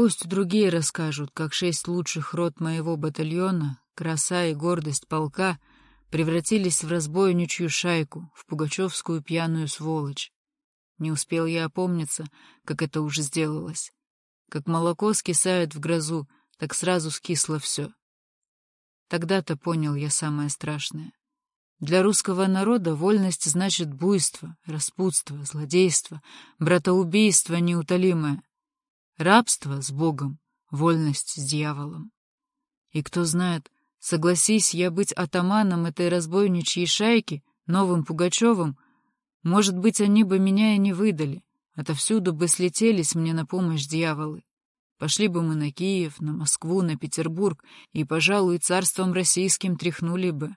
Пусть другие расскажут, как шесть лучших рот моего батальона, краса и гордость полка превратились в разбойничью шайку, в пугачевскую пьяную сволочь. Не успел я опомниться, как это уже сделалось. Как молоко скисает в грозу, так сразу скисло все. Тогда-то понял я самое страшное. Для русского народа вольность значит буйство, распутство, злодейство, братоубийство неутолимое. Рабство с Богом, вольность с дьяволом. И кто знает, согласись я быть атаманом этой разбойничьей шайки, новым Пугачевым, может быть, они бы меня и не выдали, отовсюду бы слетелись мне на помощь дьяволы. Пошли бы мы на Киев, на Москву, на Петербург, и, пожалуй, царством российским тряхнули бы.